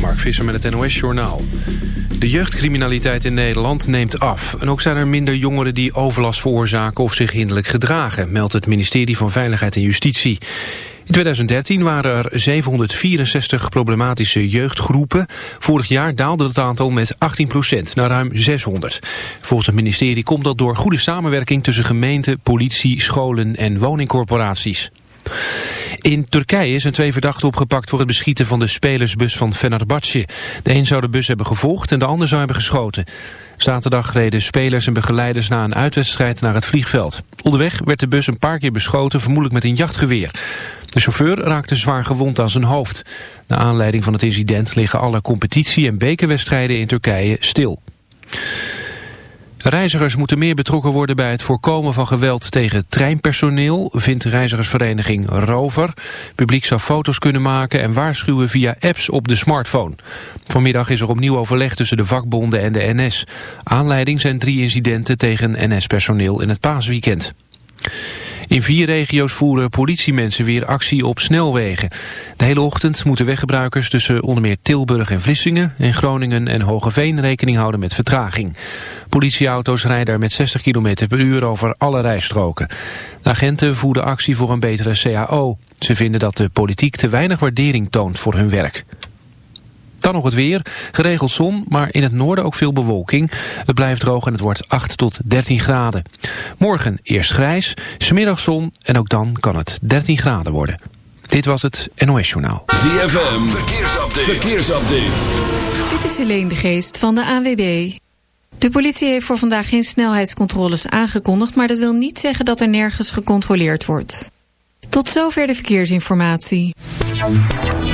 Mark Visser met het NOS-journaal. De jeugdcriminaliteit in Nederland neemt af. En ook zijn er minder jongeren die overlast veroorzaken of zich hinderlijk gedragen... meldt het ministerie van Veiligheid en Justitie. In 2013 waren er 764 problematische jeugdgroepen. Vorig jaar daalde het aantal met 18% naar ruim 600. Volgens het ministerie komt dat door goede samenwerking... tussen gemeenten, politie, scholen en woningcorporaties. In Turkije zijn twee verdachten opgepakt voor het beschieten van de spelersbus van Fenerbahce. De een zou de bus hebben gevolgd en de ander zou hebben geschoten. Zaterdag reden spelers en begeleiders na een uitwedstrijd naar het vliegveld. Onderweg werd de bus een paar keer beschoten, vermoedelijk met een jachtgeweer. De chauffeur raakte zwaar gewond aan zijn hoofd. Na aanleiding van het incident liggen alle competitie- en bekerwedstrijden in Turkije stil. Reizigers moeten meer betrokken worden bij het voorkomen van geweld tegen treinpersoneel, vindt reizigersvereniging Rover. Publiek zou foto's kunnen maken en waarschuwen via apps op de smartphone. Vanmiddag is er opnieuw overleg tussen de vakbonden en de NS. Aanleiding zijn drie incidenten tegen NS-personeel in het paasweekend. In vier regio's voeren politiemensen weer actie op snelwegen. De hele ochtend moeten weggebruikers tussen onder meer Tilburg en Vlissingen... en Groningen en Hogeveen rekening houden met vertraging. Politieauto's rijden er met 60 km per uur over alle rijstroken. De agenten voeren actie voor een betere CAO. Ze vinden dat de politiek te weinig waardering toont voor hun werk. Dan nog het weer. Geregeld zon, maar in het noorden ook veel bewolking. Het blijft droog en het wordt 8 tot 13 graden. Morgen eerst grijs, smiddag zon en ook dan kan het 13 graden worden. Dit was het NOS Journaal. ZFM, verkeersupdate. verkeersupdate. Dit is Helene de Geest van de AWB. De politie heeft voor vandaag geen snelheidscontroles aangekondigd... maar dat wil niet zeggen dat er nergens gecontroleerd wordt. Tot zover de verkeersinformatie. In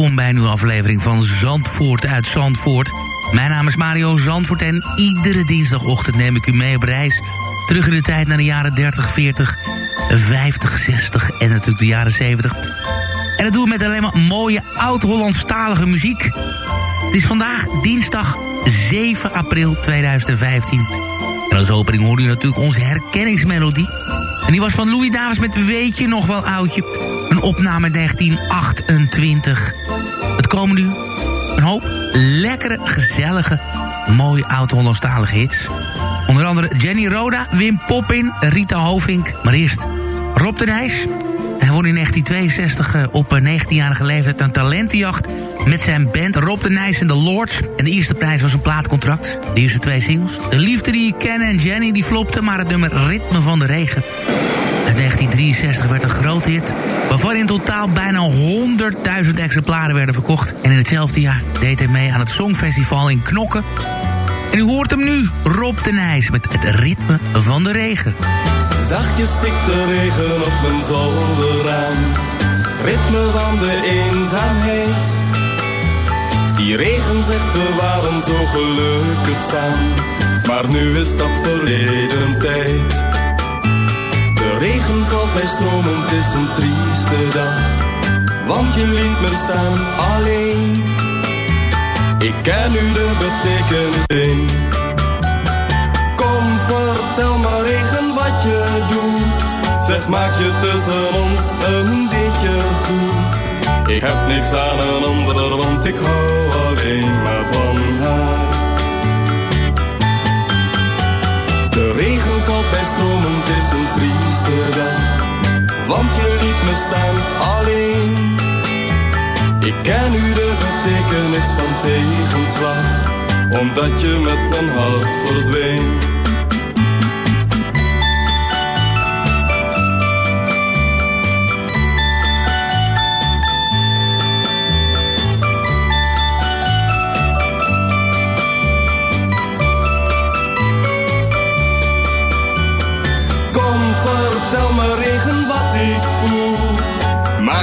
Welkom bij een nieuwe aflevering van Zandvoort uit Zandvoort. Mijn naam is Mario Zandvoort en iedere dinsdagochtend neem ik u mee op reis... terug in de tijd naar de jaren 30, 40, 50, 60 en natuurlijk de jaren 70. En dat doen we met alleen maar mooie oud-Hollandstalige muziek. Het is vandaag dinsdag 7 april 2015. En als opening hoorde u natuurlijk onze herkenningsmelodie. En die was van Louis Davis met Weet je nog wel oudje... Een opname 1928. Komen nu een hoop lekkere, gezellige, mooie oud-Hollandstalige hits. Onder andere Jenny Roda, Wim Poppin, Rita Hovink. Maar eerst Rob de Nijs. Hij won in 1962 eh, op 19-jarige leeftijd een talentenjacht... met zijn band Rob de Nijs en de Lords. En de eerste prijs was een plaatcontract. De twee singles. De liefde die Ken en Jenny die flopte... maar het nummer Ritme van de Regen... Uit 1963 werd een groot hit, waarvan in totaal bijna 100.000 exemplaren werden verkocht. En in hetzelfde jaar deed hij mee aan het Songfestival in Knokken. En u hoort hem nu, Rob de Nijs, met het ritme van de regen. Zachtjes stikt de regen op mijn. Het ritme van de eenzaamheid. Die regen zegt we waren zo gelukkig samen. Maar nu is dat verleden tijd. Regen valt bij stromen, is een trieste dag. Want je liet me staan alleen. Ik ken nu de betekenis in. Kom, vertel maar regen wat je doet. Zeg, maak je tussen ons een beetje goed. Ik heb niks aan een ander, want ik hou alleen maar van haar. De regen valt bij stromen, een trieste dag. Want je liet me staan alleen. Ik ken nu de betekenis van tegenslag, omdat je met mijn hart verdween.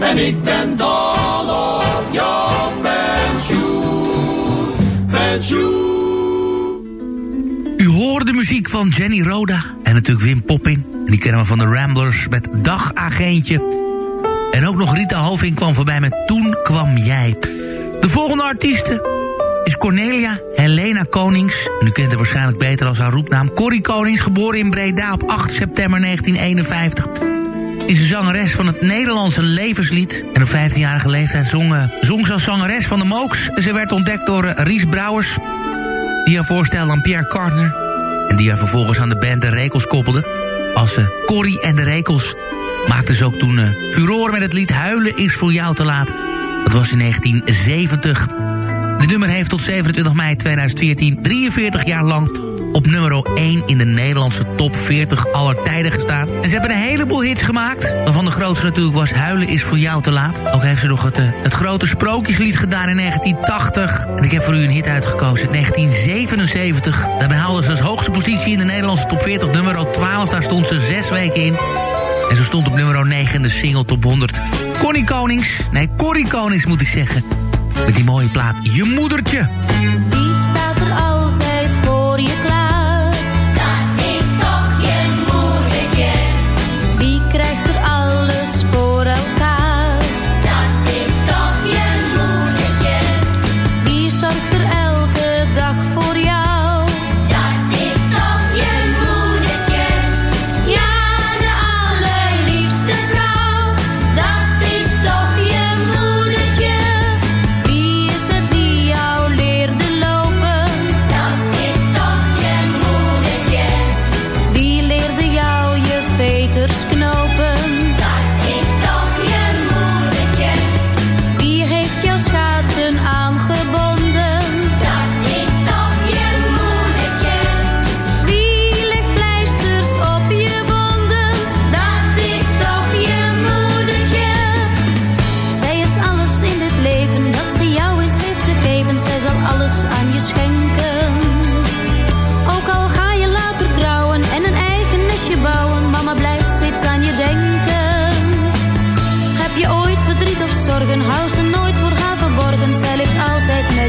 En ik ben dol op jouw pensioen. Pensioen. U hoorde de muziek van Jenny Roda en natuurlijk Wim Poppin. En die kennen we van de Ramblers met Dagagentje. En ook nog Rita Hoving kwam voorbij met Toen kwam jij. De volgende artieste is Cornelia Helena Konings. En u kent haar waarschijnlijk beter als haar roepnaam Corrie Konings. Geboren in Breda op 8 september 1951 is een zangeres van het Nederlandse levenslied. En op 15-jarige leeftijd zong, eh, zong ze als zangeres van de Mooks. Ze werd ontdekt door eh, Ries Brouwers, die haar voorstelde aan Pierre Cardner... en die haar vervolgens aan de band De Rekels koppelde. Als uh, Corrie en De Rekels maakten ze ook toen furore met het lied Huilen is voor jou te laat. Dat was in 1970. De nummer heeft tot 27 mei 2014 43 jaar lang op nummer 1 in de Nederlandse top 40 aller tijden gestaan. En ze hebben een heleboel hits gemaakt. Waarvan de grootste natuurlijk was Huilen is voor jou te laat. Ook heeft ze nog het, uh, het grote sprookjeslied gedaan in 1980. En ik heb voor u een hit uitgekozen in 1977. Daarbij haalde ze als hoogste positie in de Nederlandse top 40 nummer 12. Daar stond ze zes weken in. En ze stond op nummer 9 in de single top 100. Connie Konings, nee Corrie Konings moet ik zeggen. Met die mooie plaat Je Moedertje. Die staat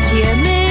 altijd met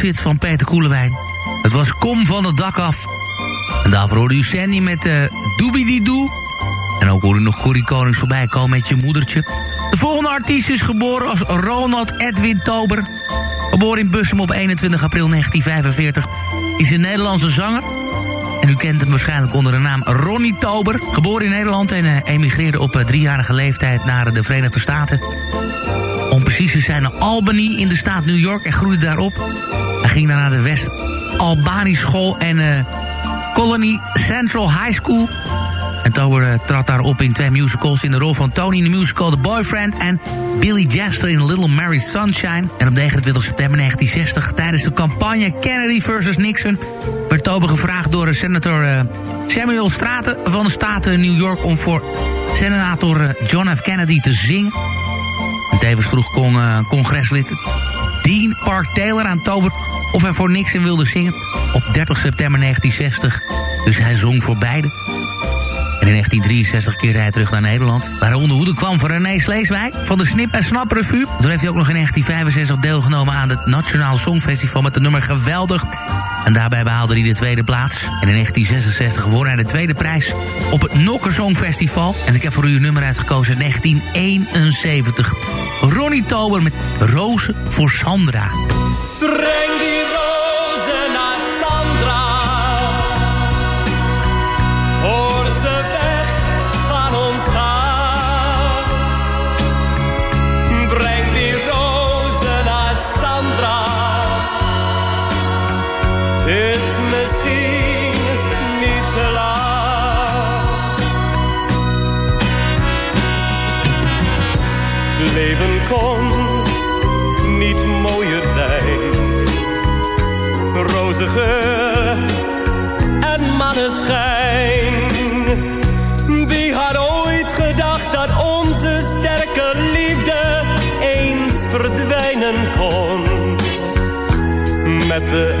hits van Peter Koelewijn. Het was Kom van het dak af. En daarvoor hoorde u Sandy met uh, Doobie-Doo. En ook hoorde u nog Corrie Konings voorbij komen met je moedertje. De volgende artiest is geboren als Ronald Edwin Tober. Geboren in Bussum op 21 april 1945. Is een Nederlandse zanger. En u kent hem waarschijnlijk onder de naam Ronnie Tober. Geboren in Nederland en uh, emigreerde op uh, driejarige leeftijd naar de Verenigde Staten. Om precies te zijn naar Albany in de staat New York en groeide daarop. Hij ging naar de West Albany School en uh, Colony Central High School. En Tober uh, trad daar op in twee musicals in de rol van Tony in de musical The Boyfriend... en Billy Jester in Little Mary Sunshine. En op 29 september 1960, tijdens de campagne Kennedy versus Nixon... werd Tober gevraagd door senator uh, Samuel Straten van de staat New York... om voor senator John F. Kennedy te zingen. En tevens vroeg con, congreslid Dean Park Taylor aan Tober of hij voor Nixon wilde zingen op 30 september 1960. Dus hij zong voor beide. En in 1963 keerde hij terug naar Nederland. Waar hij onder hoede kwam van René Sleeswijk van de Snip en Snap Revue. Toen heeft hij ook nog in 1965 deelgenomen aan het Nationaal Songfestival met de nummer Geweldig. En daarbij behaalde hij de tweede plaats. En in 1966 won hij de tweede prijs op het Nokker Songfestival. En ik heb voor u een nummer uitgekozen 1971. Ronnie Tober met Rozen voor Sandra. Met de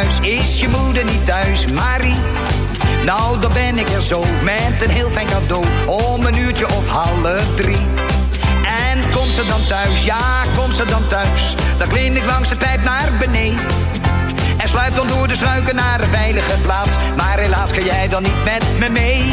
Is je moeder niet thuis? Marie? Nou, dan ben ik er zo met een heel fijn cadeau om een uurtje of half drie. En komt ze dan thuis? Ja, komt ze dan thuis? Dan klim ik langs de pijp naar beneden. En sluip dan door de struiken naar een veilige plaats. Maar helaas kan jij dan niet met me mee.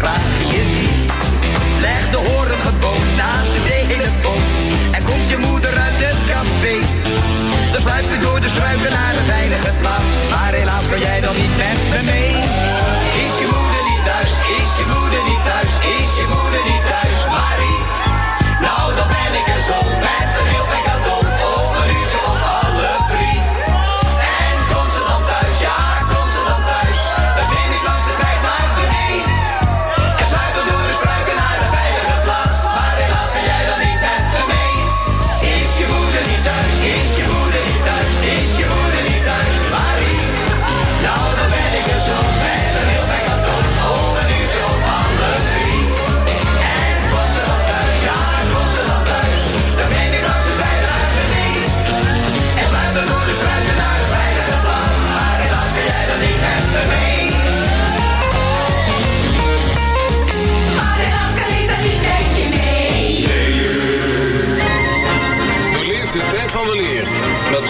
Graag je. Leg de horen gewoon naast de telefoon. En komt je moeder uit het café. Dan sluip je door de struiken naar een veilige plaats. Maar helaas kan jij dan niet met me mee. Is je moeder niet thuis? Is je moeder niet thuis? Is je moeder niet thuis? Marie,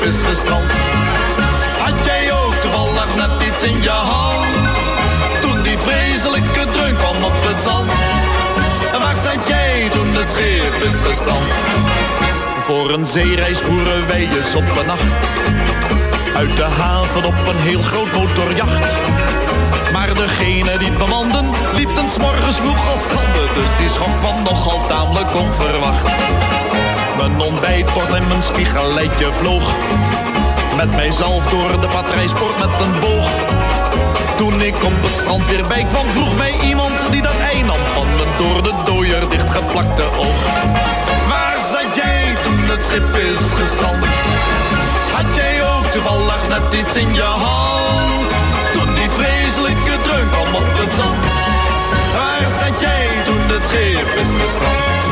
is? Had jij ook toevallig net iets in je hand? Toen die vreselijke dreun kwam op het zand. En waar zat jij toen het schip is gestrand? Voor een zeereis voeren wij eens op een nacht. Uit de haven op een heel groot motorjacht. Maar degene die het bemanden liep ten morgens vroeg als stranden. Dus die schok kwam nogal tamelijk onverwacht. Mijn ontbijtbord en mijn spiegeletje vloog. Met mijzelf door de patrijsport met een boog. Toen ik op het strand weer bij kwam, vroeg mij iemand die dat ei nam van mijn door de dooier dichtgeplakte oog. Waar zat jij toen het schip is gestrand? Had jij ook toevallig net iets in je hand? Toen die vreselijke dreun kwam op het zand. Waar zat jij toen het schip is gestrand?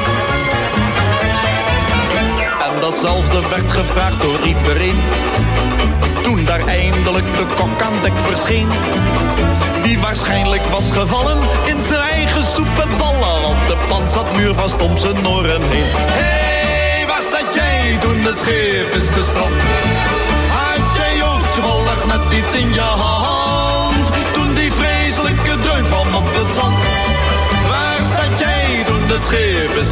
En datzelfde werd gevraagd door iedereen. Toen daar eindelijk de kok aan dek verscheen. die waarschijnlijk was gevallen in zijn eigen soep en ballen. Want de pan zat muurvast om zijn oren heen. Hé, hey, waar zat jij toen het schip is gestrand? Had jij ook toevallig net iets in je hand? Toen die vreselijke kwam op het zand. Waar zat jij toen het schip is?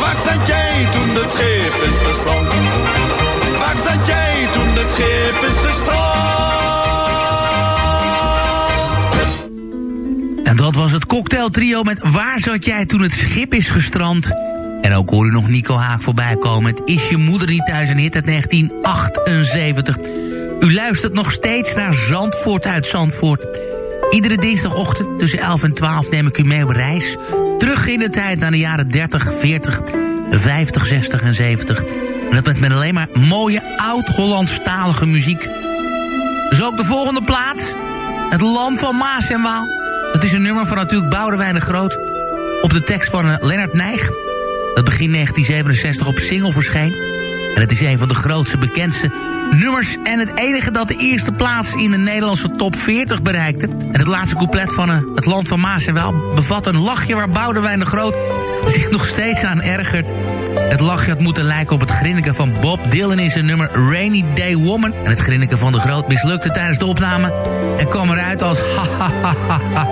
Waar zat jij toen het schip is gestrand? Waar zat jij toen het schip is gestrand? En dat was het cocktailtrio met Waar zat jij toen het schip is gestrand? En ook hoor u nog Nico Haak voorbij komen. Het Is je moeder niet thuis een hit uit 1978. U luistert nog steeds naar Zandvoort uit Zandvoort. Iedere dinsdagochtend tussen 11 en 12 neem ik u mee op reis. Terug in de tijd naar de jaren 30, 40, 50, 60 en 70. En dat met, alleen maar mooie oud-Hollandstalige muziek. Zo ook de volgende plaat. Het Land van Maas en Waal. Dat is een nummer van natuurlijk Boudewijn de Groot. Op de tekst van uh, Lennart Nijg. Dat begin 1967 op single verscheen. En het is een van de grootste, bekendste nummers... en het enige dat de eerste plaats in de Nederlandse top 40 bereikte. En het laatste couplet van uh, Het Land van Maas en Waal... bevat een lachje waar Boudewijn de Groot zich nog steeds aan ergert. Het lachje had moeten lijken op het grinniken van Bob Dylan in zijn nummer Rainy Day Woman. En het grinniken van de Groot mislukte tijdens de opname... en kwam eruit als ha ha.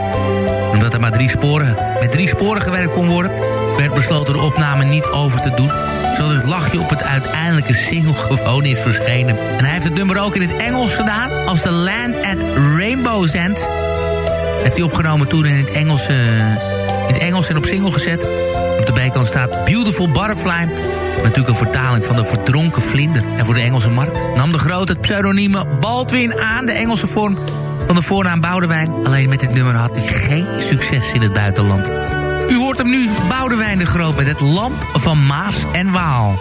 Omdat er maar drie sporen, met drie sporen gewerkt kon worden... werd besloten de opname niet over te doen zodat het lachje op het uiteindelijke single gewoon is verschenen. En hij heeft het nummer ook in het Engels gedaan, als The Land at Rainbow's End. Heeft hij opgenomen toen in het Engels, uh, in het Engels en op single gezet. Op de bijkant staat Beautiful Butterfly. Natuurlijk een vertaling van de verdronken vlinder. En voor de Engelse markt nam de grote het pseudonieme Baldwin aan, de Engelse vorm van de voornaam Boudewijn. Alleen met dit nummer had hij geen succes in het buitenland. U hoort hem nu, Boudewijn de Groot... met het land van Maas en Waal.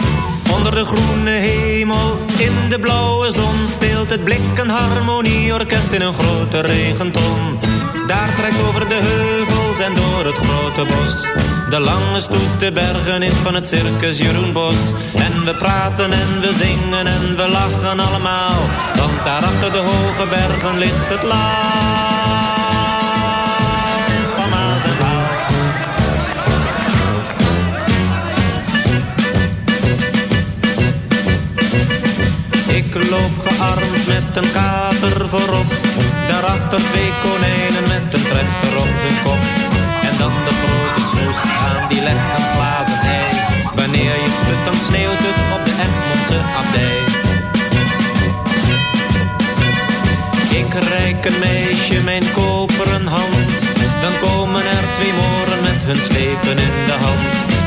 Onder de groene hemel, in de blauwe zon... speelt het blik een harmonieorkest in een grote regenton. Daar trekt over de heuvels en door het grote bos... de lange stoet de bergen in van het circus Jeroen Bos. En we praten en we zingen en we lachen allemaal... want daar achter de hoge bergen ligt het land loop gearmd met een kater voorop. Daarachter twee konijnen met een trechter op de kop. En dan de grote snoes aan die legt een glazen ei. Wanneer je het schudt dan sneeuwt het op de Egmondse abdij. Ik reik een meisje mijn koperen hand. Dan komen er twee moren met hun slepen in de hand.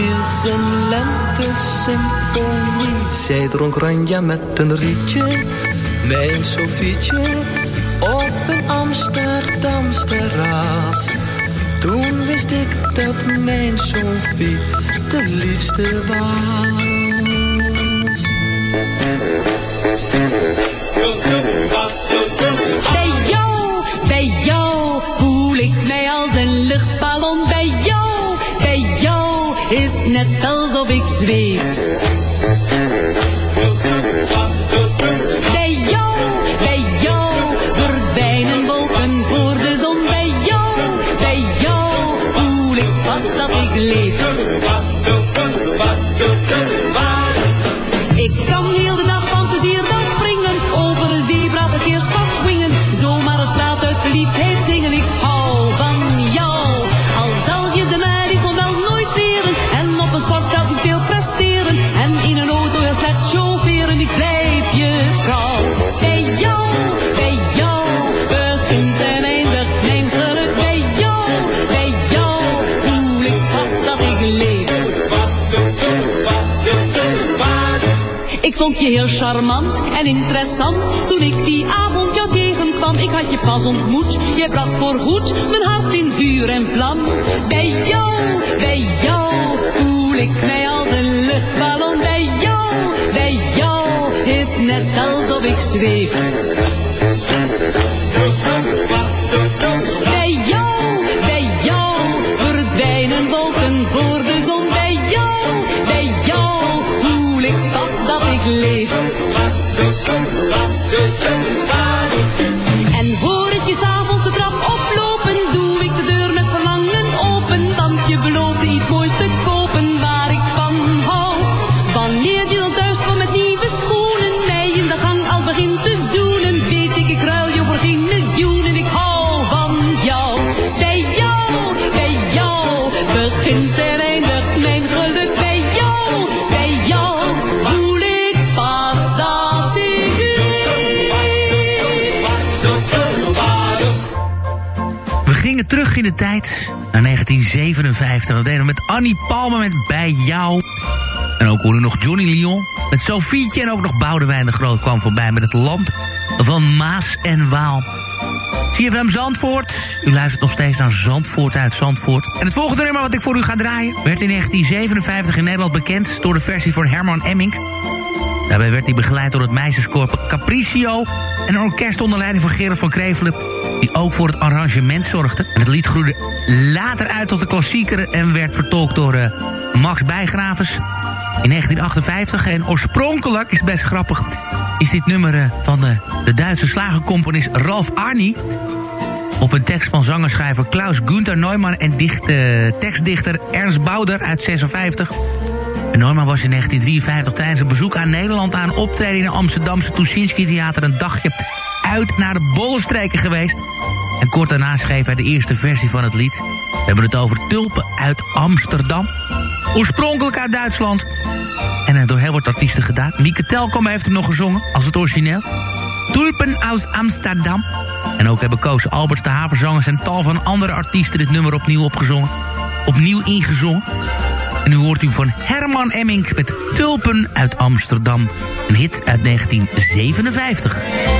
is een lente-symfonie. Zij dronk ranja met een rietje, mijn Sofietje, op een Amsterdams terras. Toen wist ik dat mijn Sofie de liefste was. Bij jou, bij jou voel ik mij als een luchtballon. Net alsof ik zweef. Ik vond je heel charmant en interessant toen ik die avond jou tegenkwam. Ik had je pas ontmoet, jij bracht voorgoed mijn hart in vuur en vlam. Bij jou, bij jou voel ik mij als een luchtballon. Bij jou, bij jou is net alsof ik zweef. De tijd naar 1957. Dat deden we met Annie Palmer met Bij Jou. En ook hoorde nog Johnny Lyon met Sofietje. En ook nog Boudewijn de Groot kwam voorbij met het land van Maas en Waal. CFM Zandvoort. U luistert nog steeds naar Zandvoort uit Zandvoort. En het volgende nummer wat ik voor u ga draaien... werd in 1957 in Nederland bekend door de versie van Herman Emmink. Daarbij werd hij begeleid door het meisjeskoor Capriccio... en een orkest onder leiding van Gerard van Krevelen... die ook voor het arrangement zorgde. En het lied groeide later uit tot de klassieker... en werd vertolkt door uh, Max Bijgravens in 1958. En oorspronkelijk, is best grappig... is dit nummer uh, van de, de Duitse slagercomponist Ralf Arni... op een tekst van zangerschrijver Klaus Günther Neumann... en dicht, tekstdichter Ernst Bouder uit 56... En Norman was in 1953 tijdens een bezoek aan Nederland... aan een optreden in het Amsterdamse Tuschinski Theater... een dagje uit naar de Bollenstreken geweest. En kort daarna schreef hij de eerste versie van het lied. We hebben het over Tulpen uit Amsterdam. Oorspronkelijk uit Duitsland. En uh, door heel wat artiesten gedaan. Mieke Telkom heeft hem nog gezongen, als het origineel. Tulpen uit Amsterdam. En ook hebben Koos Alberts, de havenzangers... en tal van andere artiesten dit nummer opnieuw opgezongen. Opnieuw ingezongen. En nu hoort u van Herman Emmink met Tulpen uit Amsterdam. Een hit uit 1957.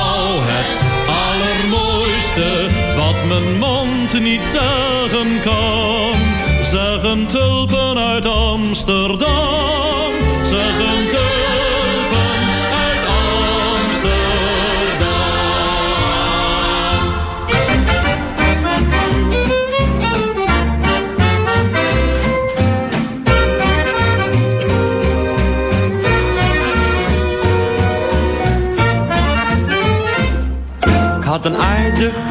mijn mond niet zeggen kan, zeggen tulpen uit Amsterdam. Zeggen tulpen uit Amsterdam. Ik had een aardige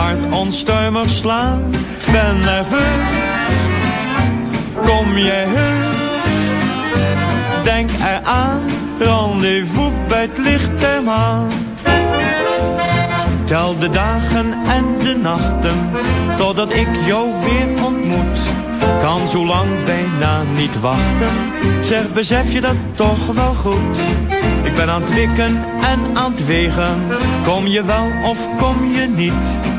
Hart onstuimig slaan. Ben nerveus. kom jij heus? Denk eraan, rendezvous bij het licht der maan. Tel de dagen en de nachten, totdat ik jou weer ontmoet. Kan zo lang bijna niet wachten, zeg besef je dat toch wel goed. Ik ben aan het wikken en aan het wegen, kom je wel of kom je niet?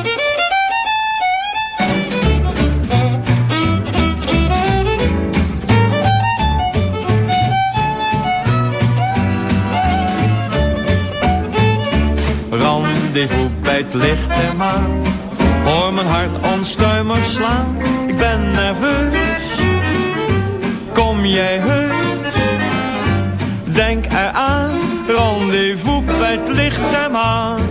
Het licht der maan. Hoor mijn hart onstuimig slaan, ik ben nerveus. Kom jij heus? Denk eraan, rendezvous bij het licht der maan.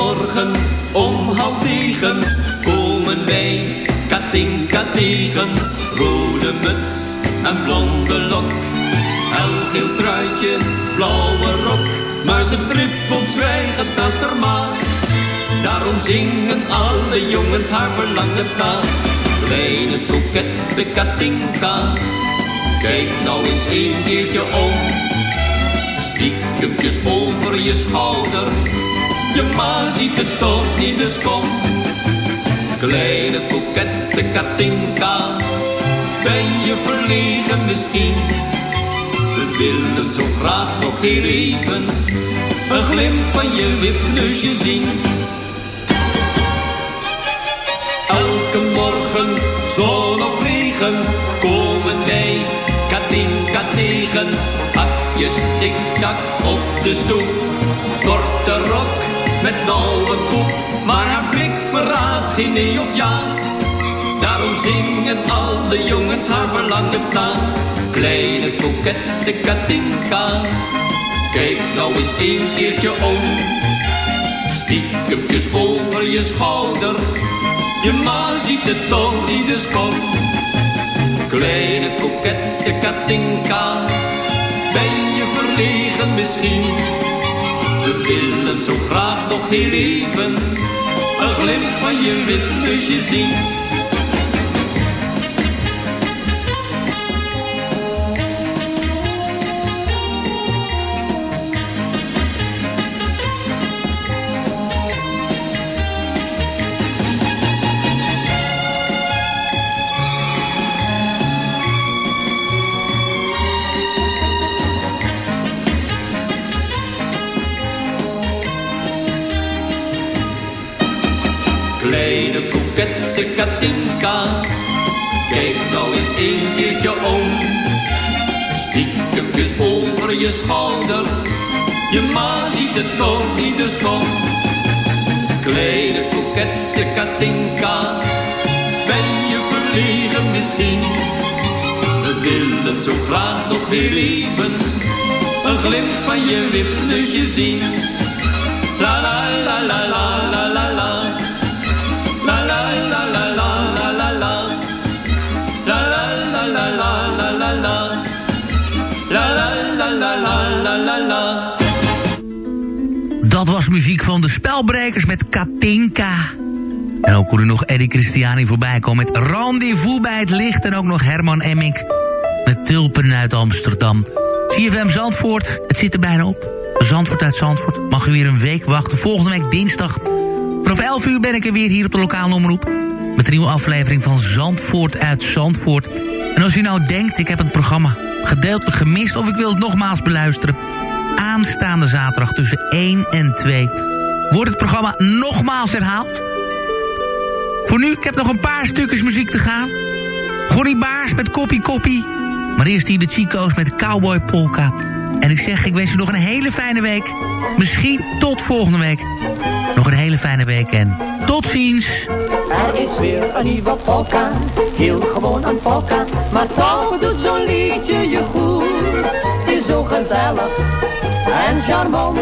morgen om half negen komen wij Katinka tegen. Rode muts en blonde lok. Elgeel truitje, blauwe rok. Maar ze trippelt zwijgend naast haar maag. Daarom zingen alle jongens haar verlangen taal. Kleine kokette Katinka. Kijk nou eens een keertje om. Stiekempjes over je schouder. Je ma ziet het toch niet, dus kom. Kleine kokette Katinka. Ben je verlegen misschien? We willen zo graag nog heel even. Een glimp van je wipneusje zien. Elke morgen, zon of regen, komen wij Katinka tegen. Hakjes tik-tak op de stoep, korte rok met nauwe koep. Maar haar blik verraadt geen nee of ja. Daarom zingen alle jongens haar verlangen na. Kleine kokette Katinka, kijk nou eens een keertje om. Stiekempjes over je schouder, je ma ziet het toch niet, dus kom. Kleine kokette Katinka, ben je verlegen misschien? We willen zo graag nog heel even, een glimp van je wipneusje zien. Kokette Katinka. Kijk nou eens een keertje om. Stiekemjes over je schouder. Je ma ziet het nog niet, dus kom. Kleine kokette Katinka. Ben je verlegen misschien? We willen het zo graag nog weer even. Een glimp van je wipneusje zien. La la was muziek van de Spelbrekers met Katinka. En ook u nog Eddie Christiani voorbij komen met Rendezvous bij het Licht. En ook nog Herman Emmink met Tulpen uit Amsterdam. CFM Zandvoort, het zit er bijna op. Zandvoort uit Zandvoort. Mag u weer een week wachten. Volgende week dinsdag. Vanaf 11 uur ben ik er weer hier op de lokale omroep. Met een nieuwe aflevering van Zandvoort uit Zandvoort. En als u nou denkt, ik heb het programma gedeeltelijk gemist... of ik wil het nogmaals beluisteren... aanstaande zaterdag tussen 1 en 2... wordt het programma nogmaals herhaald. Voor nu, ik heb nog een paar stukjes muziek te gaan. Gorrie Baars met Koppie Koppie. Maar eerst hier de Chico's met Cowboy Polka. En ik zeg, ik wens u nog een hele fijne week. Misschien tot volgende week. Nog een hele fijne week en tot ziens. Er is weer een nieuwe polka, heel gewoon een polka. Maar toch doet zo'n liedje je goed. Het is zo gezellig en charmant.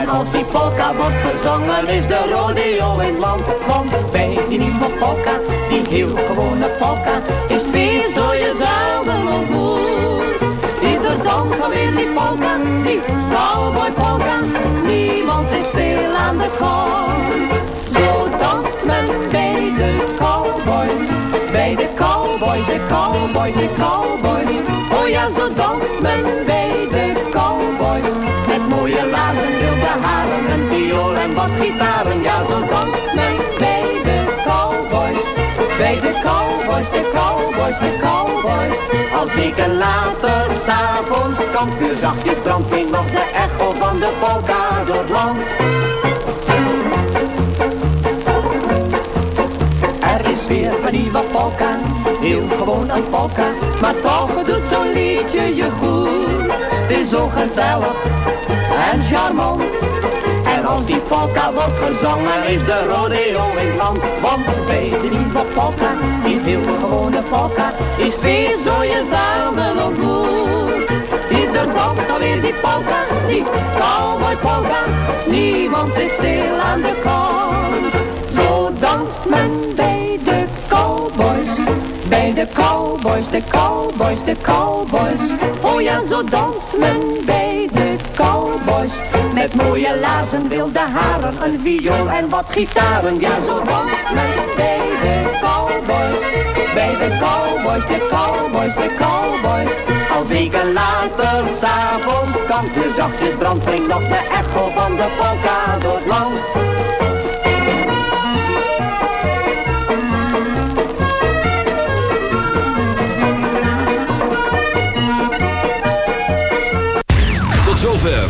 En als die polka wordt gezongen is de rodeo in land. Want bij die nieuwe polka, die heel gewone polka, is weer zo je zelden ontmoet. Ieder dans alweer die polka, die cowboy polka. Niemand zit stil aan de kant. Zo danst men bij de cowboys, bij de cowboys, de cowboys, de cowboys. Oh ja, zo danst cowboys, de cowboys. Als weken later, s'avonds, kampvuur zachtjes brandt, ging nog de echo van de polka door het land. Er is weer een nieuwe polka, heel gewoon een polka, maar toch doet zo'n liedje je goed. Het is zo gezellig en charmant. Als die polka wordt gezongen is de rodeo in land. Want bij de nieuwe polka, die heel gewone polka, is weer zo je zelden ontmoet. Ieder danst alweer die polka, die cowboy polka, niemand zit stil aan de kant. Zo danst men bij de cowboys, bij de cowboys, de cowboys, de cowboys. Oh ja, zo danst men bij cowboys. Met mooie lazen, wilde haren, een viool en wat gitaren. Ja, zo danst men bij de cowboys, bij de cowboys, de cowboys, de cowboys. Als weken later, s'avonds, kampje zachtjes brandt, brengt nog de echo van de polka door het land.